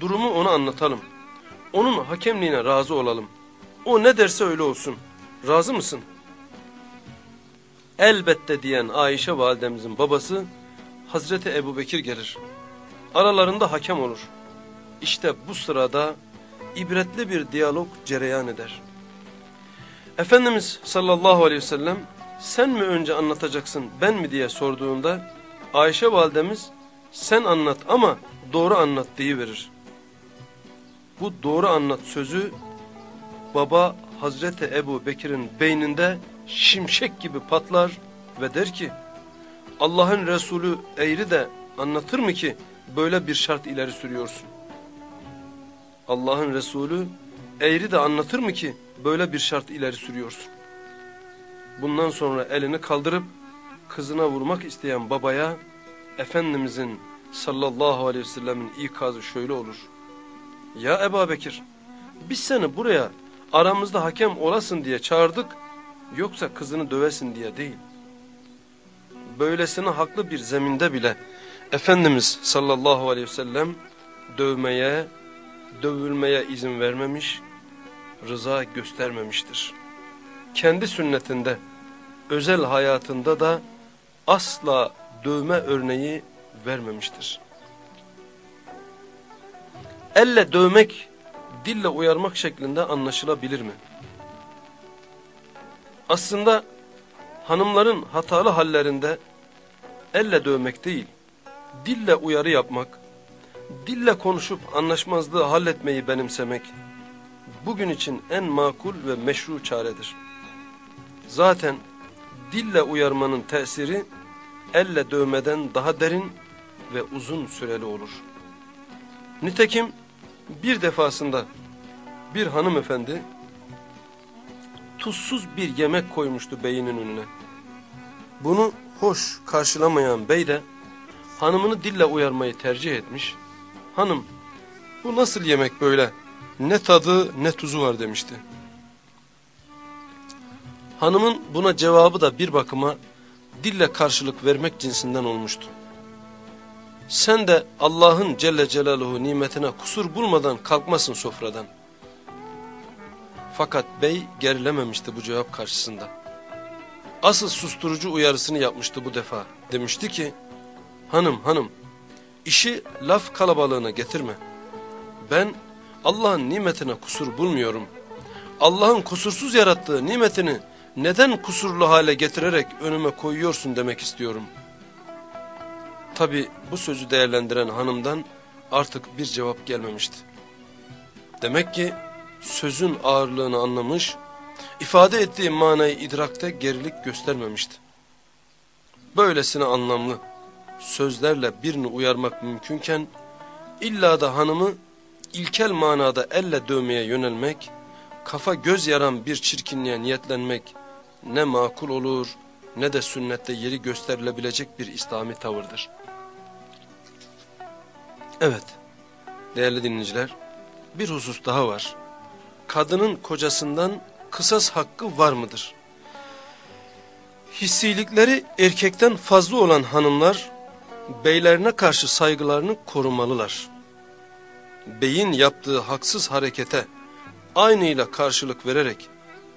durumu ona anlatalım. Onun hakemliğine razı olalım. O ne derse öyle olsun. Razı mısın? Elbette diyen Ayşe validemizin babası Hazreti Ebu Bekir gelir. Aralarında hakem olur. İşte bu sırada ibretli bir diyalog cereyan eder. Efendimiz sallallahu aleyhi ve sellem sen mi önce anlatacaksın ben mi diye sorduğunda Ayşe validemiz sen anlat ama doğru anlat deyiverir. Bu doğru anlat sözü baba Hazreti Ebu Bekir'in beyninde şimşek gibi patlar ve der ki Allah'ın Resulü eğri de anlatır mı ki böyle bir şart ileri sürüyorsun? Allah'ın Resulü eğri de anlatır mı ki böyle bir şart ileri sürüyorsun? Bundan sonra elini kaldırıp kızına vurmak isteyen babaya Efendimizin sallallahu aleyhi ve sellemin ikazı şöyle olur. Ya Ebu Bekir biz seni buraya aramızda hakem olasın diye çağırdık yoksa kızını dövesin diye değil. Böylesine haklı bir zeminde bile Efendimiz sallallahu aleyhi ve sellem dövmeye, dövülmeye izin vermemiş, rıza göstermemiştir. Kendi sünnetinde, özel hayatında da asla dövme örneği vermemiştir. Elle dövmek, dille uyarmak şeklinde anlaşılabilir mi? Aslında hanımların hatalı hallerinde elle dövmek değil, dille uyarı yapmak, dille konuşup anlaşmazlığı halletmeyi benimsemek, bugün için en makul ve meşru çaredir. Zaten dille uyarmanın tesiri elle dövmeden daha derin, ve uzun süreli olur. Nitekim bir defasında bir hanımefendi tuzsuz bir yemek koymuştu beyinin önüne. Bunu hoş karşılamayan bey de hanımını dille uyarmayı tercih etmiş. Hanım bu nasıl yemek böyle ne tadı ne tuzu var demişti. Hanımın buna cevabı da bir bakıma dille karşılık vermek cinsinden olmuştu. Sen de Allah'ın Celle Celaluhu nimetine kusur bulmadan kalkmasın sofradan. Fakat bey gerilememişti bu cevap karşısında. Asıl susturucu uyarısını yapmıştı bu defa. Demişti ki, hanım hanım işi laf kalabalığına getirme. Ben Allah'ın nimetine kusur bulmuyorum. Allah'ın kusursuz yarattığı nimetini neden kusurlu hale getirerek önüme koyuyorsun demek istiyorum. Tabi bu sözü değerlendiren hanımdan artık bir cevap gelmemişti. Demek ki sözün ağırlığını anlamış, ifade ettiği manayı idrakte gerilik göstermemişti. Böylesine anlamlı sözlerle birini uyarmak mümkünken, illa da hanımı ilkel manada elle dövmeye yönelmek, kafa göz yaran bir çirkinliğe niyetlenmek ne makul olur ne de sünnette yeri gösterilebilecek bir İslami tavırdır. Evet, değerli dinleyiciler, bir husus daha var. Kadının kocasından kısas hakkı var mıdır? Hissilikleri erkekten fazla olan hanımlar, beylerine karşı saygılarını korumalılar. Beyin yaptığı haksız harekete aynıyla karşılık vererek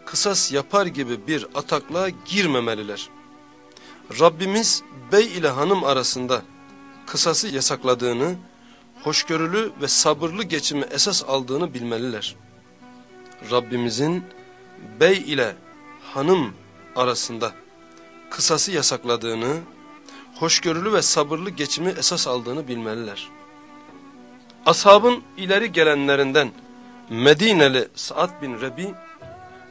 kısas yapar gibi bir atakla girmemeliler. Rabbimiz bey ile hanım arasında kısası yasakladığını, hoşgörülü ve sabırlı geçimi esas aldığını bilmeliler. Rabbimizin bey ile hanım arasında kısası yasakladığını, hoşgörülü ve sabırlı geçimi esas aldığını bilmeliler. Ashabın ileri gelenlerinden Medineli Sa'd bin Rebi,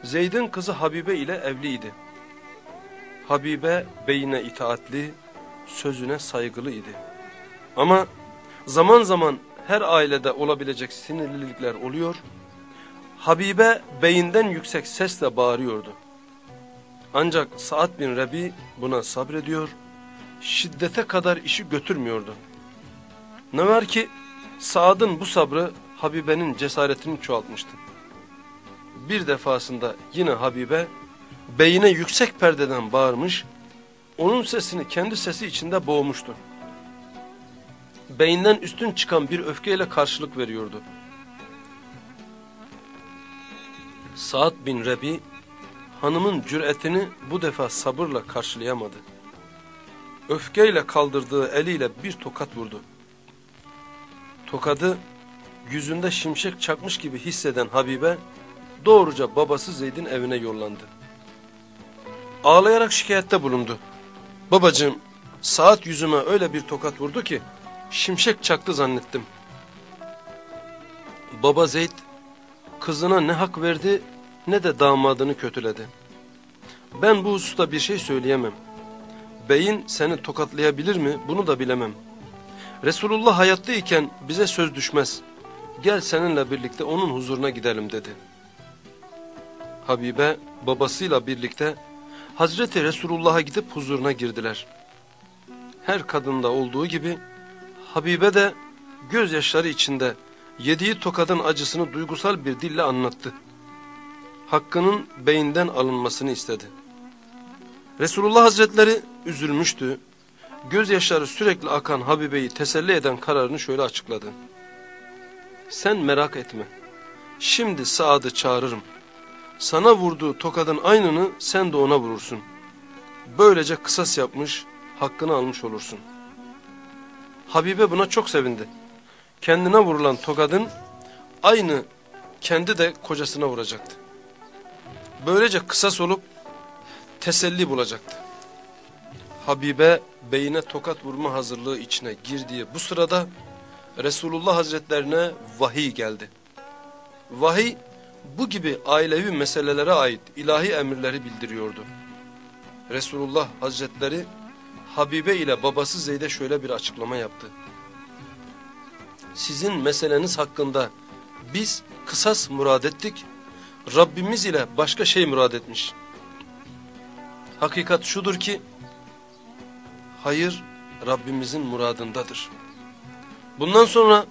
Zeyd'in kızı Habibe ile evliydi. Habibe beyine itaatli, sözüne saygılı idi. Ama zaman zaman her ailede olabilecek sinirlilikler oluyor. Habibe beyinden yüksek sesle bağırıyordu. Ancak Sa'd bin Rebi buna sabrediyor, şiddete kadar işi götürmüyordu. Ne var ki Sa'd'ın bu sabrı Habibe'nin cesaretini çoğaltmıştı. Bir defasında yine Habibe beyine yüksek perdeden bağırmış, onun sesini kendi sesi içinde boğmuştu. Beyinden üstün çıkan bir öfkeyle karşılık veriyordu. Saad bin Rebi hanımın cüretini bu defa sabırla karşılayamadı. Öfkeyle kaldırdığı eliyle bir tokat vurdu. Tokadı yüzünde şimşek çakmış gibi hisseden Habibe doğruca babası Zeyd'in evine yollandı. Ağlayarak şikayette bulundu. Babacığım saat yüzüme öyle bir tokat vurdu ki şimşek çaktı zannettim. Baba Zeyd kızına ne hak verdi ne de damadını kötüledi. Ben bu hususta bir şey söyleyemem. Beyin seni tokatlayabilir mi bunu da bilemem. Resulullah hayattayken bize söz düşmez. Gel seninle birlikte onun huzuruna gidelim dedi. Habibe babasıyla birlikte Hazreti Resulullah'a gidip huzuruna girdiler. Her kadında olduğu gibi Habibe de gözyaşları içinde yediği tokadın acısını duygusal bir dille anlattı. Hakkının beyinden alınmasını istedi. Resulullah Hazretleri üzülmüştü. Gözyaşları sürekli akan Habibe'yi teselli eden kararını şöyle açıkladı. Sen merak etme. Şimdi Saad'ı çağırırım. Sana vurduğu tokadın aynını sen de ona vurursun. Böylece kısas yapmış, hakkını almış olursun. Habibe buna çok sevindi. Kendine vurulan tokadın aynı kendi de kocasına vuracaktı. Böylece kısas olup teselli bulacaktı. Habibe beyine tokat vurma hazırlığı içine girdiği bu sırada Resulullah Hazretlerine vahiy geldi. Vahiy bu gibi ailevi meselelere ait ilahi emirleri bildiriyordu. Resulullah Hazretleri Habibe ile babası Zeyd'e şöyle bir açıklama yaptı. Sizin meseleniz hakkında biz kısas murad ettik, Rabbimiz ile başka şey murad etmiş. Hakikat şudur ki, hayır Rabbimizin muradındadır. Bundan sonra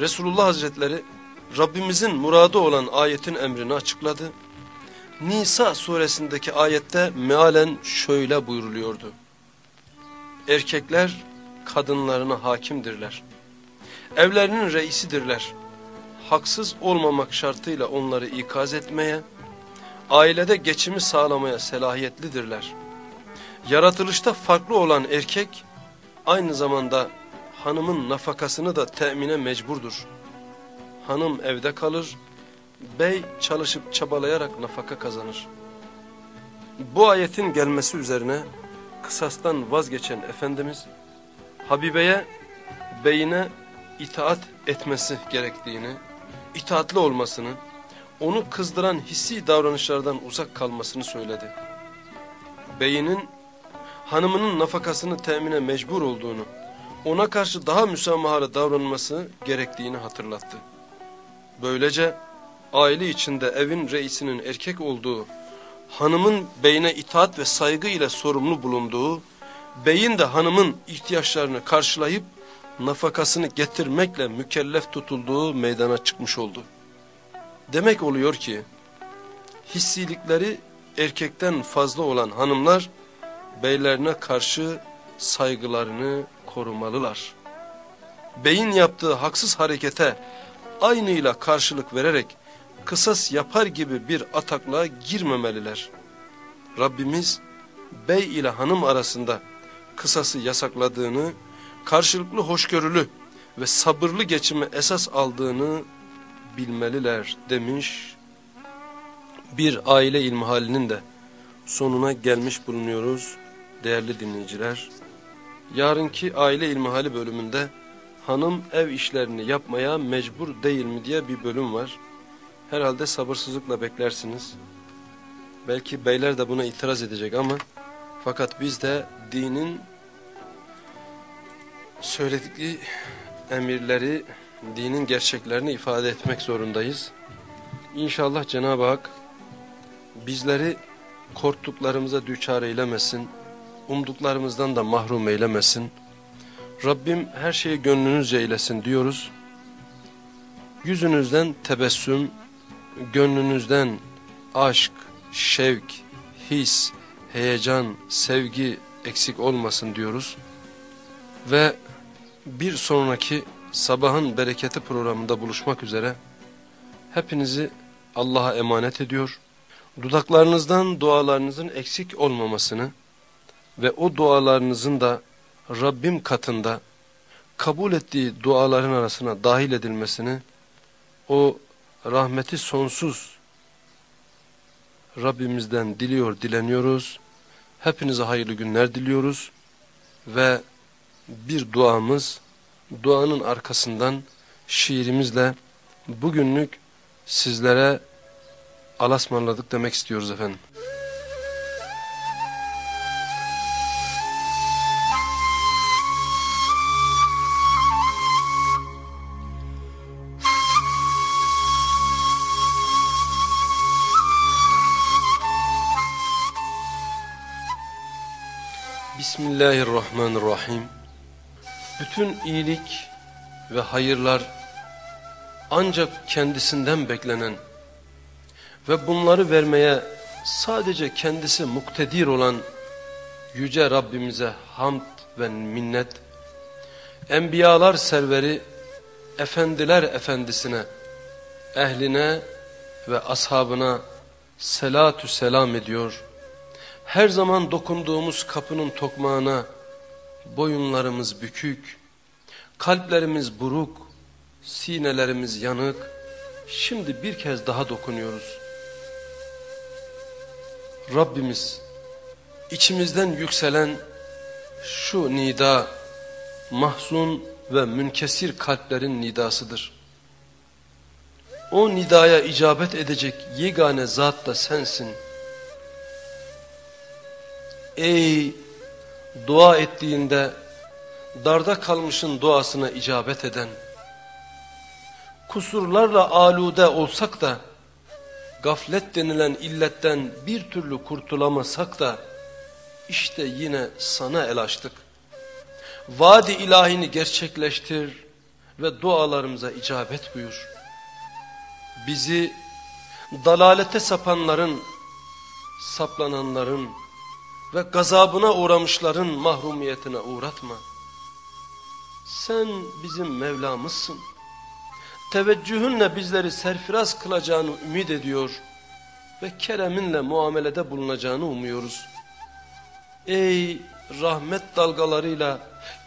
Resulullah Hazretleri Rabbimizin muradı olan ayetin emrini açıkladı. Nisa suresindeki ayette mealen şöyle buyuruluyordu. Erkekler kadınlarına hakimdirler. Evlerinin reisidirler. Haksız olmamak şartıyla onları ikaz etmeye, ailede geçimi sağlamaya selahiyetlidirler. Yaratılışta farklı olan erkek, aynı zamanda hanımın nafakasını da temine mecburdur. Hanım evde kalır, bey çalışıp çabalayarak nafaka kazanır. Bu ayetin gelmesi üzerine kısastan vazgeçen Efendimiz, Habibe'ye beyine itaat etmesi gerektiğini, itaatli olmasını, onu kızdıran hissi davranışlardan uzak kalmasını söyledi. Beyinin hanımının nafakasını temine mecbur olduğunu, ona karşı daha müsamahalı davranması gerektiğini hatırlattı. Böylece aile içinde evin reisinin erkek olduğu, hanımın beyine itaat ve saygı ile sorumlu bulunduğu, beyin de hanımın ihtiyaçlarını karşılayıp nafakasını getirmekle mükellef tutulduğu meydana çıkmış oldu. Demek oluyor ki, hissilikleri erkekten fazla olan hanımlar, beylerine karşı saygılarını korumalılar. Beyin yaptığı haksız harekete aynıyla karşılık vererek kısas yapar gibi bir atakla girmemeliler. Rabbimiz bey ile hanım arasında kısası yasakladığını, karşılıklı hoşgörülü ve sabırlı geçimi esas aldığını bilmeliler demiş. Bir aile ilmihalinin de sonuna gelmiş bulunuyoruz değerli dinleyiciler. Yarınki aile ilmihali bölümünde hanım ev işlerini yapmaya mecbur değil mi diye bir bölüm var. Herhalde sabırsızlıkla beklersiniz. Belki beyler de buna itiraz edecek ama fakat biz de dinin söyledikleri emirleri, dinin gerçeklerini ifade etmek zorundayız. İnşallah Cenab-ı Hak bizleri korktuklarımıza düçar eylemesin, umduklarımızdan da mahrum eylemesin. Rabbim her şeyi gönlünüzce eylesin diyoruz. Yüzünüzden tebessüm, gönlünüzden aşk, şevk, his, heyecan, sevgi eksik olmasın diyoruz. Ve bir sonraki sabahın bereketi programında buluşmak üzere hepinizi Allah'a emanet ediyor. Dudaklarınızdan dualarınızın eksik olmamasını ve o dualarınızın da Rabbim katında kabul ettiği duaların arasına dahil edilmesini o rahmeti sonsuz Rabbimizden diliyor, dileniyoruz. Hepinize hayırlı günler diliyoruz ve bir duamız, duanın arkasından şiirimizle bugünlük sizlere alasmanladık demek istiyoruz efendim. Bismillahirrahmanirrahim. Bütün iyilik ve hayırlar ancak kendisinden beklenen ve bunları vermeye sadece kendisi muktedir olan Yüce Rabbimize hamd ve minnet, Enbiyalar serveri, efendiler efendisine, ehline ve ashabına selatü selam ediyor. Her zaman dokunduğumuz kapının tokmağına boyunlarımız bükük, kalplerimiz buruk, sinelerimiz yanık. Şimdi bir kez daha dokunuyoruz. Rabbimiz içimizden yükselen şu nida mahzun ve münkesir kalplerin nidasıdır. O nidaya icabet edecek yegane zat da sensin. Ey dua ettiğinde darda kalmışın duasına icabet eden, kusurlarla alude olsak da, gaflet denilen illetten bir türlü kurtulamasak da, işte yine sana el açtık. Vaadi ilahini gerçekleştir ve dualarımıza icabet buyur. Bizi dalalete sapanların, saplananların ve gazabına uğramışların mahrumiyetine uğratma. Sen bizim Mevlamızsın. Teveccühünle bizleri serfiraz kılacağını ümit ediyor ve kereminle muamelede bulunacağını umuyoruz. Ey rahmet dalgalarıyla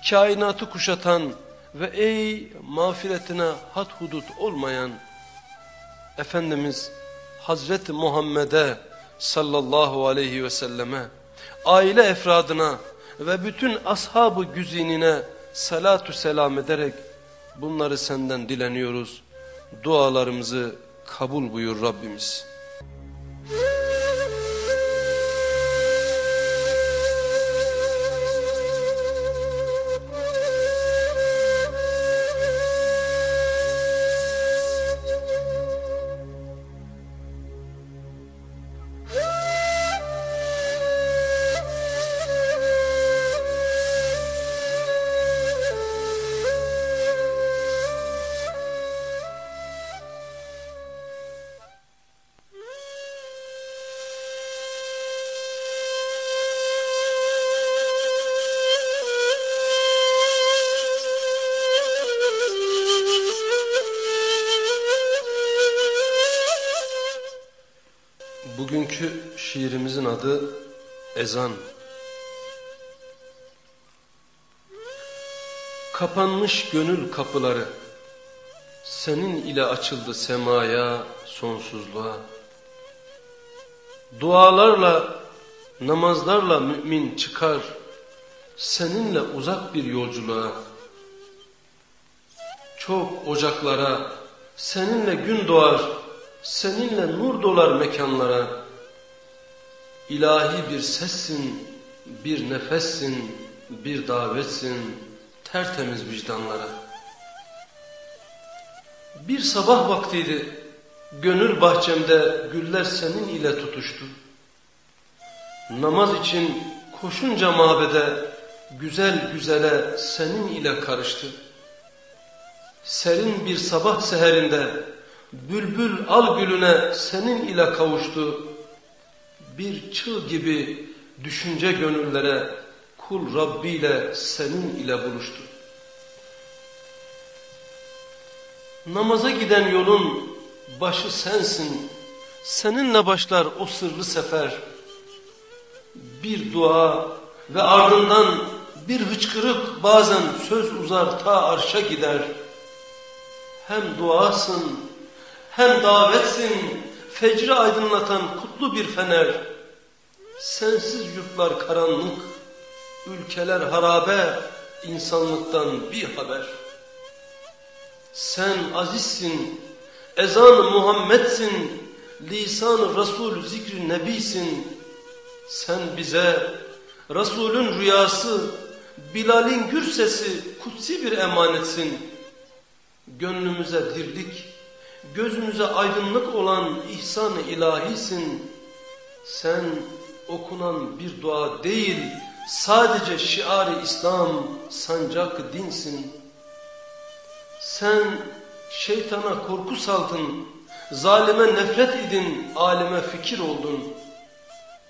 kainatı kuşatan ve ey mağfiretine had hudut olmayan Efendimiz Hazreti Muhammed'e sallallahu aleyhi ve selleme aile efradına ve bütün ashabı güzinine salatu selam ederek bunları senden dileniyoruz. Dualarımızı kabul buyur Rabbimiz. Bugünkü Ezan. Kapanmış gönül kapıları, senin ile açıldı semaya, sonsuzluğa. Dualarla, namazlarla mümin çıkar, seninle uzak bir yolculuğa. Çok ocaklara, seninle gün doğar, seninle nur dolar mekanlara. İlahi bir sessin, bir nefessin, bir davetsin, tertemiz vicdanlara. Bir sabah vaktiydi, gönül bahçemde güller senin ile tutuştu. Namaz için koşunca mabede, güzel güzele senin ile karıştı. Serin bir sabah seherinde, Bülbül al gülüne senin ile kavuştu. Bir çığ gibi düşünce gönüllere kul Rabbi ile senin ile buluştu. Namaza giden yolun başı sensin. Seninle başlar o sırrı sefer. Bir dua ve ardından bir hıçkırık bazen söz uzar ta arşa gider. Hem duasın hem davetsin, fecri aydınlatan kutlu bir fener. Sensiz yurtlar karanlık, ülkeler harabe, insanlıktan bir haber. Sen azizsin, ezan Muhammed'sin, lisan Resul zikri Nebisin. Sen bize Resulün rüyası, Bilal'in gür sesi, kutsi bir emanetsin. Gönlümüze dirlik, gözümüze aydınlık olan ihsan-ı ilahisin. Sen okunan bir dua değil, sadece şiar-ı İslam, sancak dinsin. Sen şeytana korku saldın, zalime nefret idin, alime fikir oldun.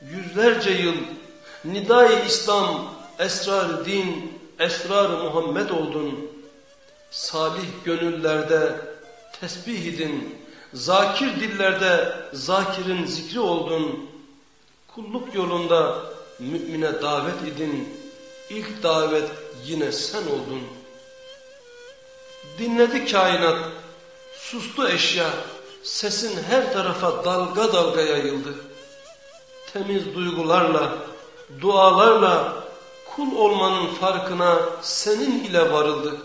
Yüzlerce yıl nidai İslam, esrar din, esrar Muhammed oldun. Salih gönüllerde tesbih edin, zakir dillerde zakirin zikri oldun, kulluk yolunda mümine davet edin, ilk davet yine sen oldun. Dinledi kainat, sustu eşya, sesin her tarafa dalga dalga yayıldı. Temiz duygularla, dualarla kul olmanın farkına senin ile varıldı.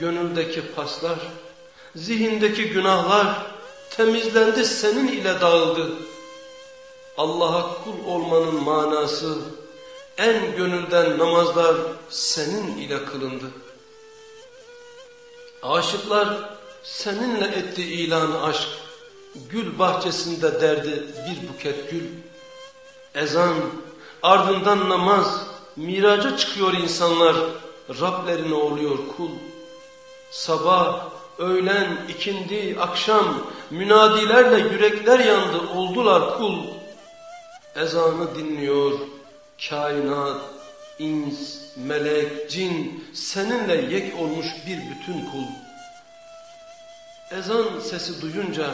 Gönüldeki paslar, Zihindeki günahlar temizlendi senin ile dağıldı. Allah'a kul olmanın manası En gönülden namazlar senin ile kılındı. Aşıklar seninle etti ilanı aşk. Gül bahçesinde derdi bir buket gül. Ezan, ardından namaz, miraca çıkıyor insanlar. Rablerine oluyor kul. Sabah, öğlen, ikindi, akşam münadilerle yürekler yandı oldular kul. Ezanı dinliyor kainat, ins, melek, cin seninle yek olmuş bir bütün kul. Ezan sesi duyunca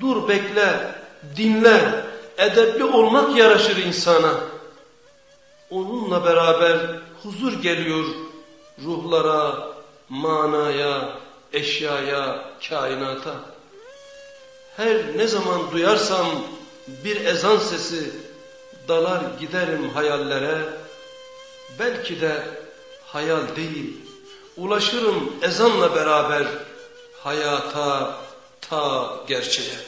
dur bekle, dinle, edepli olmak yaraşır insana. Onunla beraber huzur geliyor ruhlara, manaya, eşyaya, kainata. Her ne zaman duyarsam bir ezan sesi dalar giderim hayallere. Belki de hayal değil, ulaşırım ezanla beraber hayata ta gerçeğe.